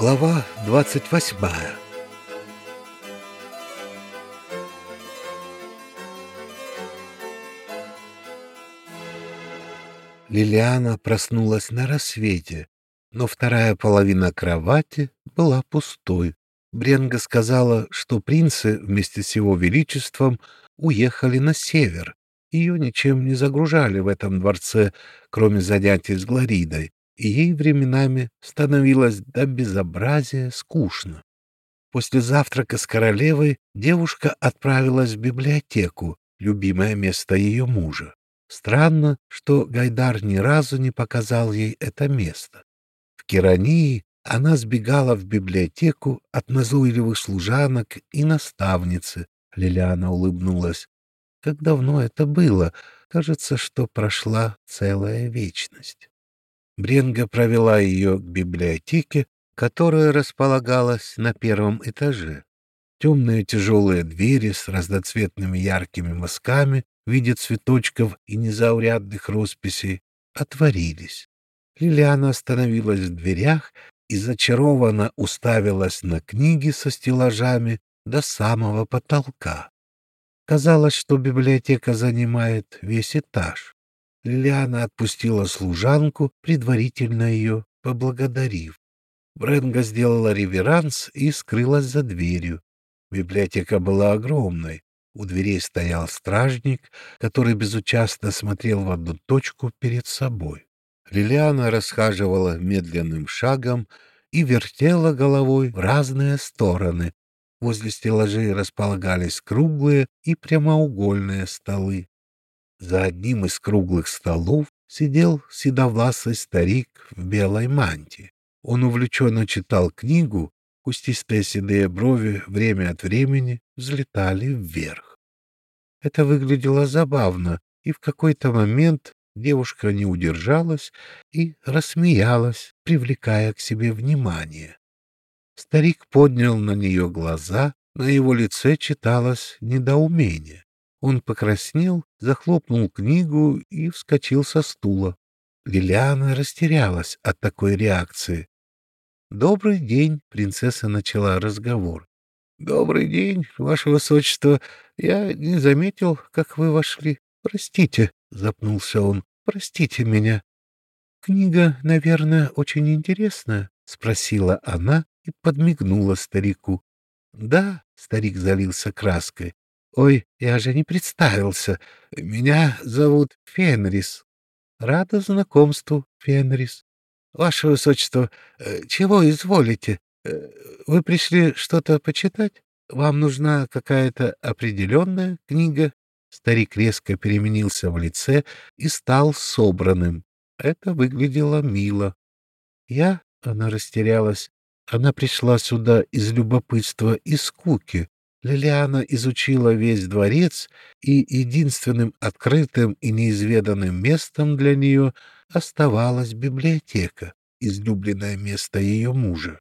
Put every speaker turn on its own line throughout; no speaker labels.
Глава двадцать восьмая Лилиана проснулась на рассвете, но вторая половина кровати была пустой. Бренга сказала, что принцы вместе с его величеством уехали на север. Ее ничем не загружали в этом дворце, кроме занятий с Глоридой, и ей временами становилось до безобразия скучно. После завтрака с королевой девушка отправилась в библиотеку, любимое место ее мужа. Странно, что Гайдар ни разу не показал ей это место. В Керании она сбегала в библиотеку от назойливых служанок и наставницы. Лилиана улыбнулась. Как давно это было? Кажется, что прошла целая вечность. Бренга провела ее к библиотеке, которая располагалась на первом этаже. Темные тяжелые двери с разноцветными яркими мазками в виде цветочков и незаурядных росписей отворились. Лилиана остановилась в дверях и зачарованно уставилась на книги со стеллажами до самого потолка. Казалось, что библиотека занимает весь этаж. Лилиана отпустила служанку, предварительно ее поблагодарив. Бренга сделала реверанс и скрылась за дверью. Библиотека была огромной. У дверей стоял стражник, который безучастно смотрел в одну точку перед собой. Лилиана расхаживала медленным шагом и вертела головой в разные стороны. Возле стеллажей располагались круглые и прямоугольные столы. За одним из круглых столов сидел седовласый старик в белой мантии. Он увлеченно читал книгу, кустистые седые брови время от времени взлетали вверх. Это выглядело забавно, и в какой-то момент девушка не удержалась и рассмеялась, привлекая к себе внимание. Старик поднял на нее глаза, на его лице читалось недоумение. Он покраснел, захлопнул книгу и вскочил со стула. Лилиана растерялась от такой реакции. «Добрый день», — принцесса начала разговор. «Добрый день, ваше высочество. Я не заметил, как вы вошли. Простите», — запнулся он. «Простите меня». «Книга, наверное, очень интересная», — спросила она и подмигнула старику. «Да», — старик залился краской, Ой, я же не представился. Меня зовут Фенрис. Рада знакомству, Фенрис. Ваше Высочество, э, чего изволите? Э, вы пришли что-то почитать? Вам нужна какая-то определенная книга? Старик резко переменился в лице и стал собранным. Это выглядело мило. Я, она растерялась, она пришла сюда из любопытства и скуки. Лилиана изучила весь дворец, и единственным открытым и неизведанным местом для нее оставалась библиотека, излюбленное место ее мужа.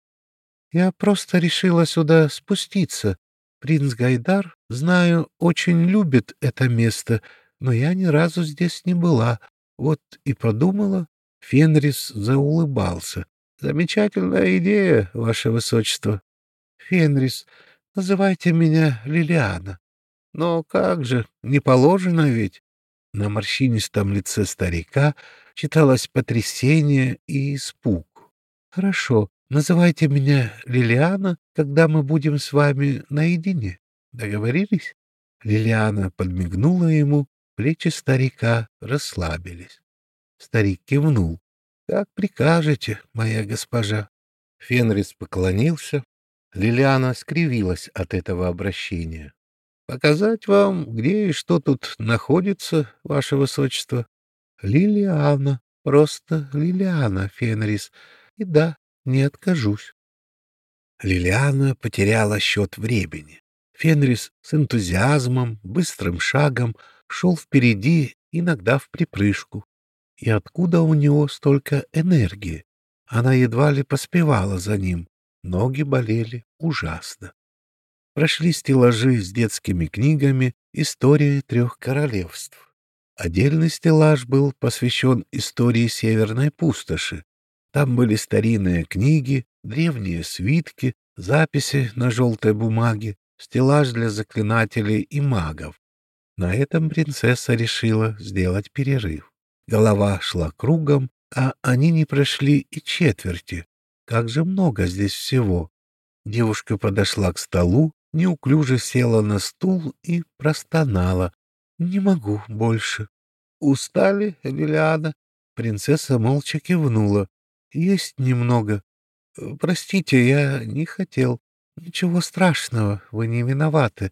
Я просто решила сюда спуститься. Принц Гайдар, знаю, очень любит это место, но я ни разу здесь не была. Вот и подумала. Фенрис заулыбался. Замечательная идея, ваше высочество. Фенрис, Называйте меня Лилиана. Но как же, не положено ведь? На морщинистом лице старика читалось потрясение и испуг. Хорошо, называйте меня Лилиана, когда мы будем с вами наедине. Договорились? Лилиана подмигнула ему, плечи старика расслабились. Старик кивнул. «Как прикажете, моя госпожа». Фенрис поклонился, Лилиана скривилась от этого обращения. «Показать вам, где и что тут находится, ваше высочество?» «Лилиана, просто Лилиана, Фенрис. И да, не откажусь». Лилиана потеряла счет времени. Фенрис с энтузиазмом, быстрым шагом шел впереди, иногда в припрыжку. И откуда у него столько энергии? Она едва ли поспевала за ним. Ноги болели ужасно. Прошли стеллажи с детскими книгами «История трех королевств». Отдельный стеллаж был посвящен истории Северной пустоши. Там были старинные книги, древние свитки, записи на желтой бумаге, стеллаж для заклинателей и магов. На этом принцесса решила сделать перерыв. Голова шла кругом, а они не прошли и четверти. Как же много здесь всего. Девушка подошла к столу, неуклюже села на стул и простонала. «Не могу больше». «Устали, Лилиана?» Принцесса молча кивнула. «Есть немного. Простите, я не хотел. Ничего страшного, вы не виноваты.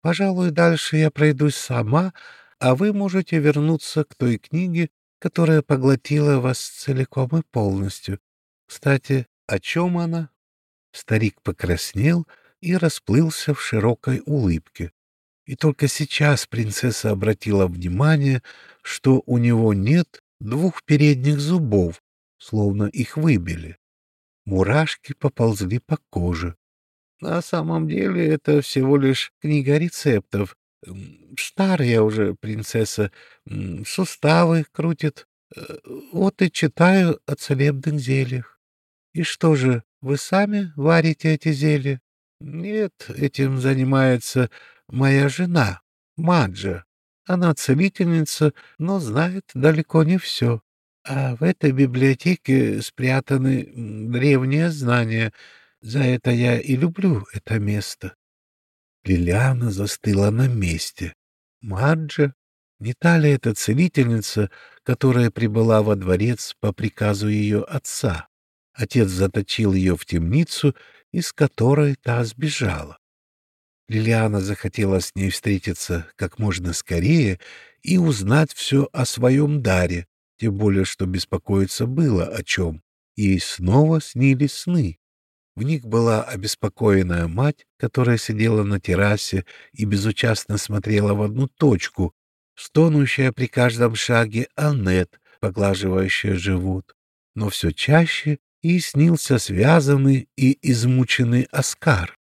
Пожалуй, дальше я пройдусь сама, а вы можете вернуться к той книге, которая поглотила вас целиком и полностью. Кстати, о чем она? Старик покраснел и расплылся в широкой улыбке. И только сейчас принцесса обратила внимание, что у него нет двух передних зубов, словно их выбили. Мурашки поползли по коже. На самом деле это всего лишь книга рецептов. Старая уже принцесса, суставы крутит. Э, вот и читаю о целебных зельях. И что же, вы сами варите эти зелья? Нет, этим занимается моя жена, Маджа. Она целительница, но знает далеко не все. А в этой библиотеке спрятаны древние знания — за это я и люблю это место. Лилиана застыла на месте. Маджа? Не та ли эта целительница, которая прибыла во дворец по приказу ее отца? Отец заточил ее в темницу, из которой та сбежала. Лилиана захотела с ней встретиться как можно скорее и узнать все о своем даре, тем более что беспокоиться было о чем. Ей снова снились сны. В них была обеспокоенная мать, которая сидела на террасе и безучастно смотрела в одну точку, стонущая при каждом шаге Аннет, поглаживающая живот. Но все чаще и снился связанный и измученный Оскар.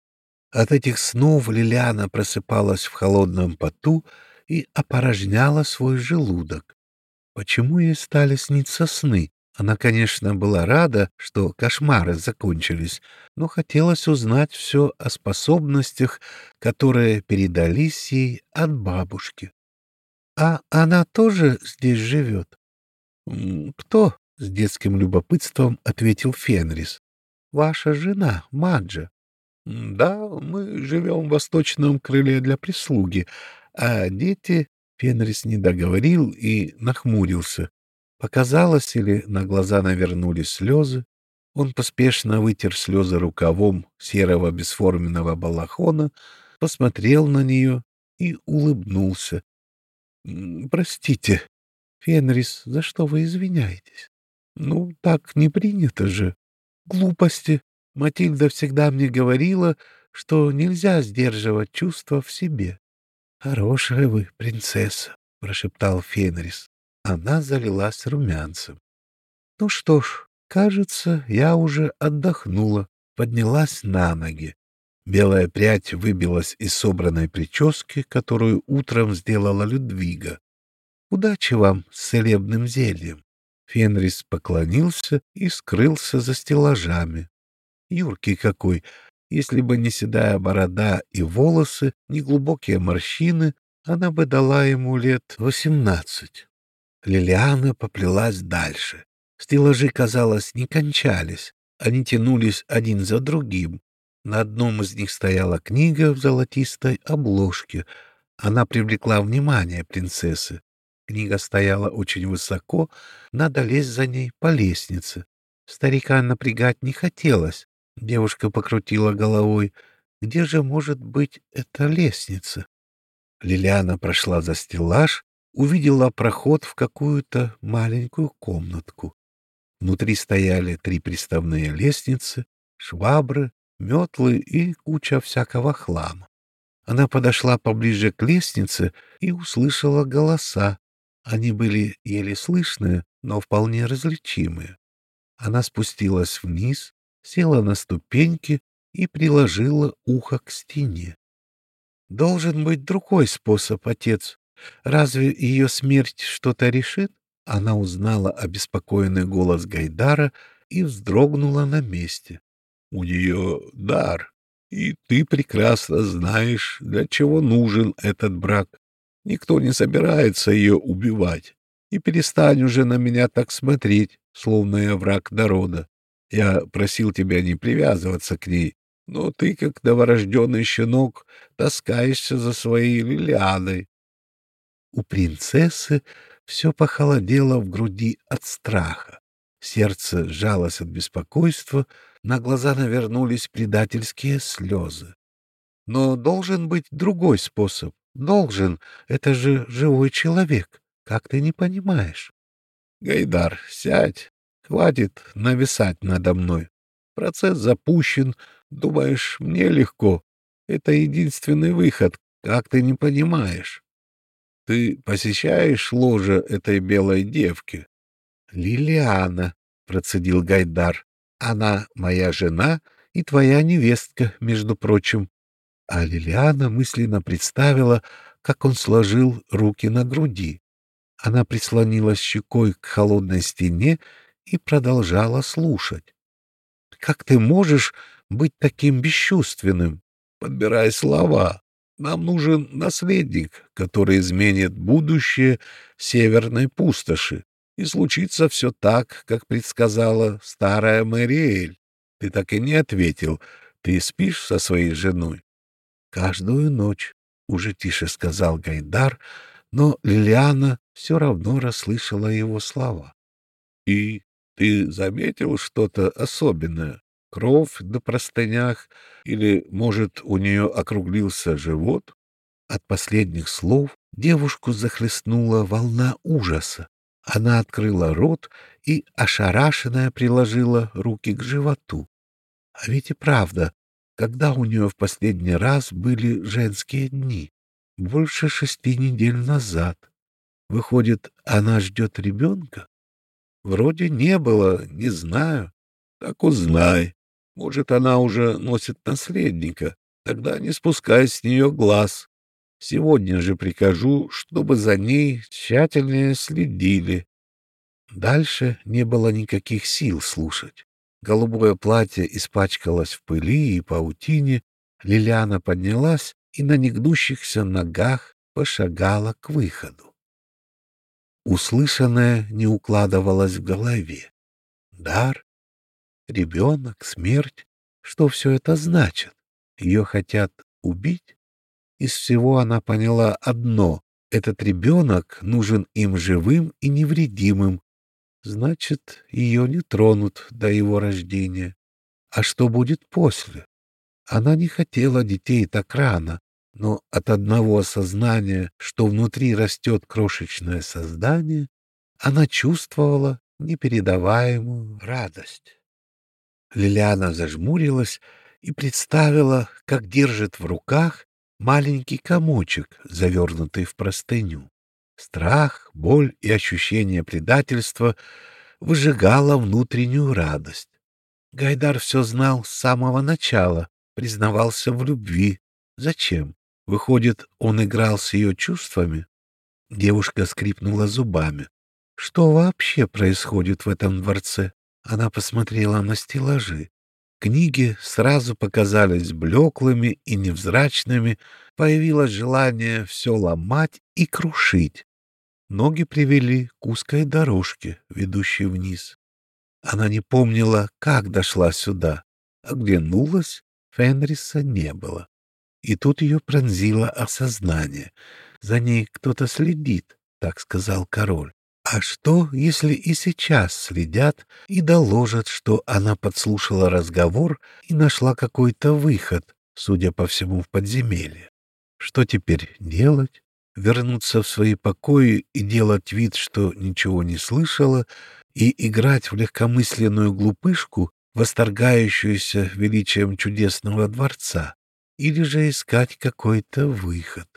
От этих снов Лилиана просыпалась в холодном поту и опорожняла свой желудок. Почему ей стали сниться сны? Она, конечно, была рада, что кошмары закончились, но хотелось узнать все о способностях, которые передались ей от бабушки. — А она тоже здесь живет? — Кто? — с детским любопытством ответил Фенрис. — Ваша жена, Маджа. — Да, мы живем в восточном крыле для прислуги, а дети... Фенрис не договорил и нахмурился. Показалось, или на глаза навернулись слезы, он поспешно вытер слезы рукавом серого бесформенного балахона, посмотрел на нее и улыбнулся. — Простите, Фенрис, за что вы извиняетесь? Ну, так не принято же. Глупости. Матильда всегда мне говорила, что нельзя сдерживать чувства в себе. — Хорошая вы, принцесса, — прошептал Фенрис. Она залилась румянцем. Ну что ж, кажется, я уже отдохнула, поднялась на ноги. Белая прядь выбилась из собранной прически, которую утром сделала Людвига. Удачи вам с целебным зельем. Фенрис поклонился и скрылся за стеллажами. Юркий какой! Если бы не седая борода и волосы, не глубокие морщины, она бы дала ему лет восемнадцать. Лилиана поплелась дальше. Стеллажи, казалось, не кончались. Они тянулись один за другим. На одном из них стояла книга в золотистой обложке. Она привлекла внимание принцессы. Книга стояла очень высоко, надо лезть за ней по лестнице. Старика напрягать не хотелось. Девушка покрутила головой. Где же может быть эта лестница? Лилиана прошла за стеллаж, увидела проход в какую-то маленькую комнатку. Внутри стояли три приставные лестницы, швабры, метлы и куча всякого хлама. Она подошла поближе к лестнице и услышала голоса. Они были еле слышные, но вполне различимые. Она спустилась вниз, села на ступеньки и приложила ухо к стене. «Должен быть другой способ, отец», Разве ее смерть что-то решит? Она узнала обеспокоенный голос Гайдара и вздрогнула на месте. У нее дар, и ты прекрасно знаешь, для чего нужен этот брак. Никто не собирается ее убивать. И перестань уже на меня так смотреть, словно я враг народа. Я просил тебя не привязываться к ней, но ты, как новорожденный щенок, таскаешься за своей Лилианой. У принцессы все похолодело в груди от страха. Сердце сжалось от беспокойства, на глаза навернулись предательские слезы. Но должен быть другой способ. Должен. Это же живой человек. Как ты не понимаешь? Гайдар, сядь. Хватит нависать надо мной. Процесс запущен. Думаешь, мне легко? Это единственный выход. Как ты не понимаешь? Ты посещаешь ложе этой белой девки? Лилиана, процедил Гайдар. Она моя жена и твоя невестка, между прочим. А Лилиана мысленно представила, как он сложил руки на груди. Она прислонилась щекой к холодной стене и продолжала слушать. «Как ты можешь быть таким бесчувственным? Подбирай слова. Нам нужен наследник, который изменит будущее северной пустоши. И случится все так, как предсказала старая Мэриэль. Ты так и не ответил. Ты спишь со своей женой? Каждую ночь, — уже тише сказал Гайдар, но Лилиана все равно расслышала его слова. — И ты заметил что-то особенное? Кровь на простынях? Или, может, у нее округлился живот? От последних слов девушку захлестнула волна ужаса. Она открыла рот и, ошарашенная, приложила руки к животу. А ведь и правда, когда у нее в последний раз были женские дни? Больше шести недель назад. Выходит, она ждет ребенка? Вроде не было, не знаю. Так узнай. Может, она уже носит наследника. Тогда не спускай с нее глаз. Сегодня же прикажу, чтобы за ней тщательнее следили. Дальше не было никаких сил слушать. Голубое платье испачкалось в пыли и паутине. Лилиана поднялась и на негнущихся ногах пошагала к выходу. Услышанное не укладывалось в голове. Дар, ребенок, смерть. Что все это значит? Ее хотят убить? Из всего она поняла одно — этот ребенок нужен им живым и невредимым. Значит, ее не тронут до его рождения. А что будет после? Она не хотела детей так рано, но от одного осознания, что внутри растет крошечное создание, она чувствовала непередаваемую радость. Лилиана зажмурилась и представила, как держит в руках маленький комочек, завернутый в простыню. Страх, боль и ощущение предательства выжигало внутреннюю радость. Гайдар все знал с самого начала, признавался в любви. Зачем? Выходит, он играл с ее чувствами? Девушка скрипнула зубами. Что вообще происходит в этом дворце? Она посмотрела на стеллажи. Книги сразу показались блеклыми и невзрачными, появилось желание все ломать и крушить. Ноги привели к узкой дорожке, ведущей вниз. Она не помнила, как дошла сюда. Оглянулась, Фенриса не было. И тут ее пронзило осознание. За ней кто-то следит, так сказал король. А что, если и сейчас следят и доложат, что она подслушала разговор и нашла какой-то выход, судя по всему, в подземелье? Что теперь делать? Вернуться в свои покои и делать вид, что ничего не слышала, и играть в легкомысленную глупышку, восторгающуюся величием чудесного дворца, или же искать какой-то выход?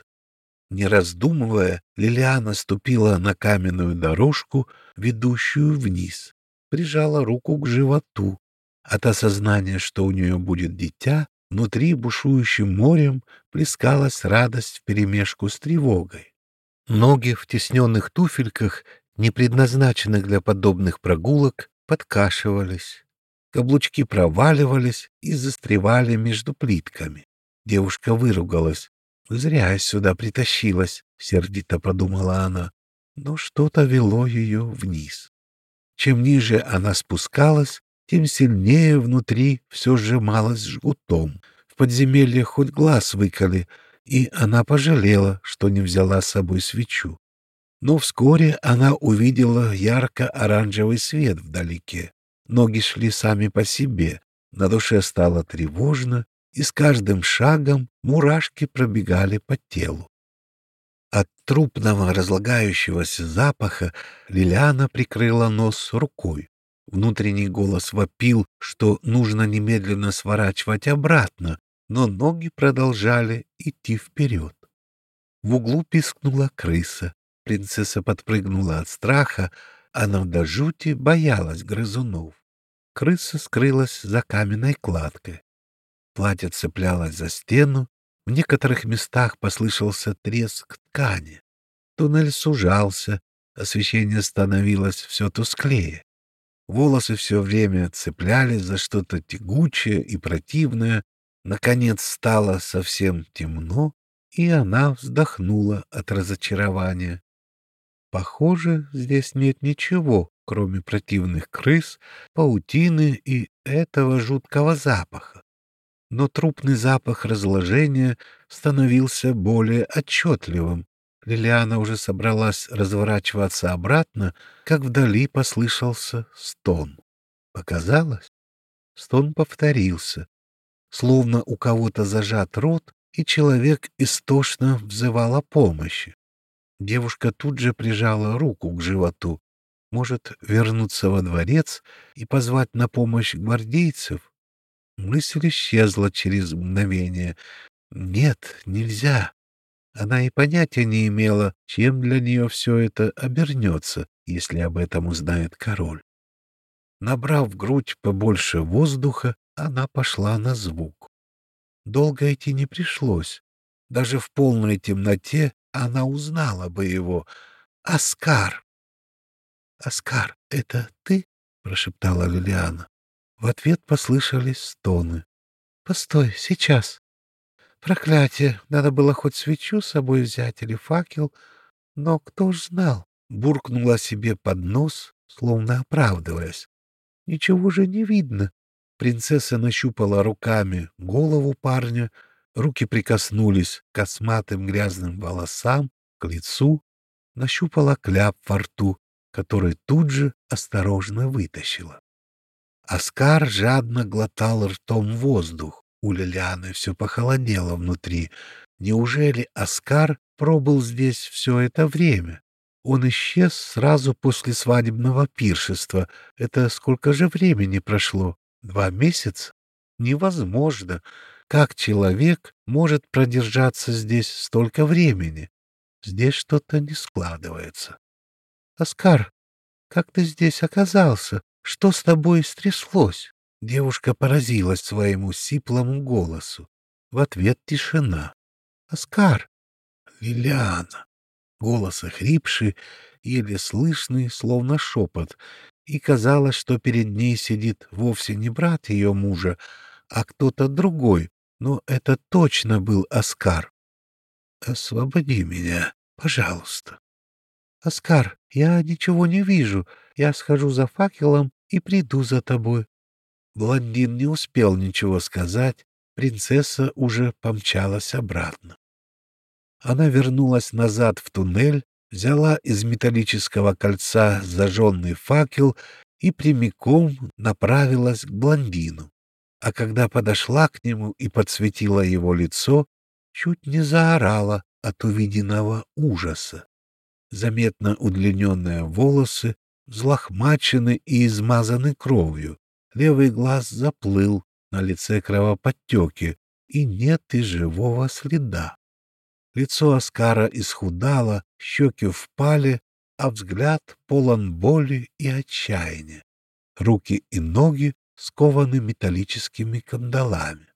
Не раздумывая, Лилиана ступила на каменную дорожку, ведущую вниз, прижала руку к животу. От осознания, что у нее будет дитя, внутри бушующим морем плескалась радость вперемешку с тревогой. Ноги в тесненных туфельках, не предназначенных для подобных прогулок, подкашивались. Каблучки проваливались и застревали между плитками. Девушка выругалась. «Зря я сюда притащилась», — сердито подумала она. Но что-то вело ее вниз. Чем ниже она спускалась, тем сильнее внутри все сжималось жгутом. В подземелье хоть глаз выколи, и она пожалела, что не взяла с собой свечу. Но вскоре она увидела ярко-оранжевый свет вдалеке. Ноги шли сами по себе, на душе стало тревожно, и с каждым шагом мурашки пробегали по телу. От трупного разлагающегося запаха Лилиана прикрыла нос рукой. Внутренний голос вопил, что нужно немедленно сворачивать обратно, но ноги продолжали идти вперед. В углу пискнула крыса. Принцесса подпрыгнула от страха, она до жути боялась грызунов. Крыса скрылась за каменной кладкой. Платье цеплялось за стену, в некоторых местах послышался треск ткани. Туннель сужался, освещение становилось все тусклее. Волосы все время цеплялись за что-то тягучее и противное. Наконец стало совсем темно, и она вздохнула от разочарования. Похоже, здесь нет ничего, кроме противных крыс, паутины и этого жуткого запаха. Но трупный запах разложения становился более отчетливым. Лилиана уже собралась разворачиваться обратно, как вдали послышался стон. Показалось? Стон повторился. Словно у кого-то зажат рот, и человек истошно взывал о помощи. Девушка тут же прижала руку к животу. Может, вернуться во дворец и позвать на помощь гвардейцев? Мысль исчезла через мгновение. Нет, нельзя. Она и понятия не имела, чем для нее все это обернется, если об этом узнает король. Набрав в грудь побольше воздуха, она пошла на звук. Долго идти не пришлось. Даже в полной темноте она узнала бы его. «Оскар!» «Оскар, это ты?» — прошептала Лилиана. В ответ послышались стоны. «Постой, сейчас!» Проклятие! Надо было хоть свечу с собой взять или факел. Но кто ж знал? Буркнула себе под нос, словно оправдываясь. Ничего же не видно. Принцесса нащупала руками голову парня, руки прикоснулись к косматым грязным волосам, к лицу, нащупала кляп во рту, который тут же осторожно вытащила. Оскар жадно глотал ртом воздух. У Лилианы все похолодело внутри. Неужели Оскар пробыл здесь все это время? Он исчез сразу после свадебного пиршества. Это сколько же времени прошло? Два месяца? Невозможно. Как человек может продержаться здесь столько времени? Здесь что-то не складывается. Оскар, как ты здесь оказался? Что с тобой стряслось? Девушка поразилась своему сиплому голосу. В ответ тишина. «Оскар!» «Лилиана!» Голос охрипший, еле слышный, словно шепот, и казалось, что перед ней сидит вовсе не брат ее мужа, а кто-то другой, но это точно был Оскар. «Освободи меня, пожалуйста». «Оскар, я ничего не вижу. Я схожу за факелом и приду за тобой». Блондин не успел ничего сказать, принцесса уже помчалась обратно. Она вернулась назад в туннель, взяла из металлического кольца зажженный факел и прямиком направилась к блондину. А когда подошла к нему и подсветила его лицо, чуть не заорала от увиденного ужаса. Заметно удлиненные волосы, взлохмачены и измазаны кровью, Левый глаз заплыл, на лице кровоподтеки, и нет и живого следа. Лицо Оскара исхудало, щеки впали, а взгляд полон боли и отчаяния. Руки и ноги скованы металлическими кандалами.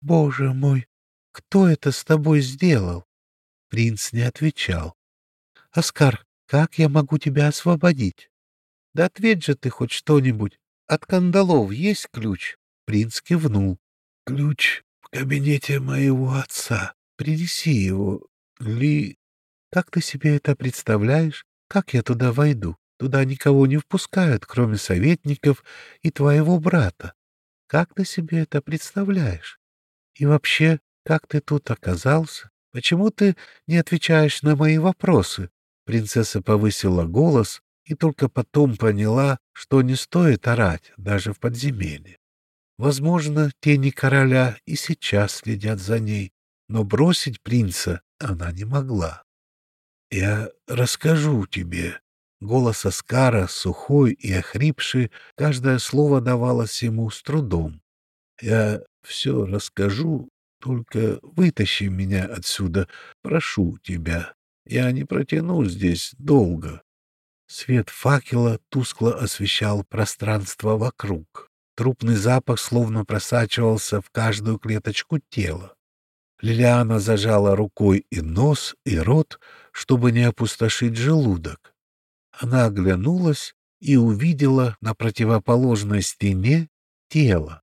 «Боже мой, кто это с тобой сделал?» Принц не отвечал. «Оскар, как я могу тебя освободить? Да ответь же ты хоть что-нибудь. От кандалов есть ключ? Принц кивнул. Ключ в кабинете моего отца. Принеси его. Ли... Как ты себе это представляешь? Как я туда войду? Туда никого не впускают, кроме советников и твоего брата. Как ты себе это представляешь? И вообще, как ты тут оказался? Почему ты не отвечаешь на мои вопросы? Принцесса повысила голос и только потом поняла, что не стоит орать даже в подземелье. Возможно, тени короля и сейчас следят за ней, но бросить принца она не могла. «Я расскажу тебе». Голос Аскара, сухой и охрипший, каждое слово давалось ему с трудом. «Я все расскажу, только вытащи меня отсюда, прошу тебя. Я не протяну здесь долго». Свет факела тускло освещал пространство вокруг. Трупный запах словно просачивался в каждую клеточку тела. Лилиана зажала рукой и нос, и рот, чтобы не опустошить желудок. Она оглянулась и увидела на противоположной стене тело.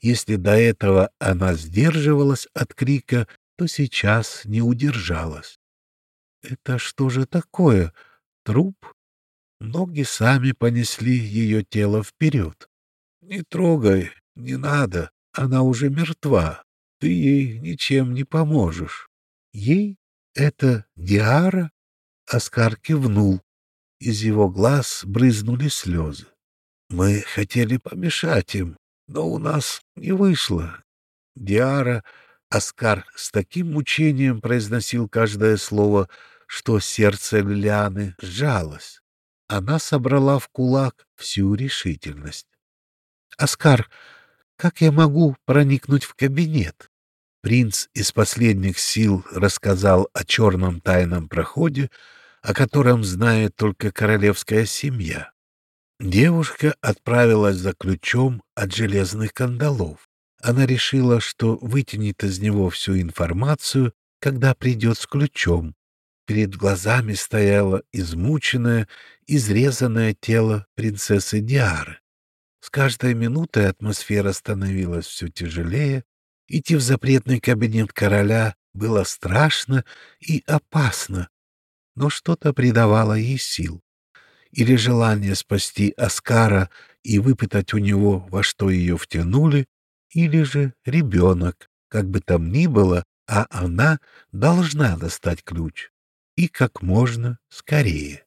Если до этого она сдерживалась от крика, то сейчас не удержалась. Это что же такое? Труп? Ноги сами понесли ее тело вперед. Не трогай, не надо, она уже мертва. Ты ей ничем не поможешь. Ей? Это Диара? Оскар кивнул. Из его глаз брызнули слезы. Мы хотели помешать им, но у нас не вышло. Диара, Оскар с таким мучением произносил каждое слово, что сердце Лилианы сжалось. Она собрала в кулак всю решительность. «Оскар, как я могу проникнуть в кабинет?» Принц из последних сил рассказал о черном тайном проходе, о котором знает только королевская семья. Девушка отправилась за ключом от железных кандалов. Она решила, что вытянет из него всю информацию, когда придет с ключом. Перед глазами стояло измученное, изрезанное тело принцессы Диары. С каждой минутой атмосфера становилась все тяжелее. Идти в запретный кабинет короля было страшно и опасно, но что-то придавало ей сил. Или желание спасти Оскара и выпытать у него, во что ее втянули, или же ребенок, как бы там ни было, а она должна достать ключ. И как можно скорее.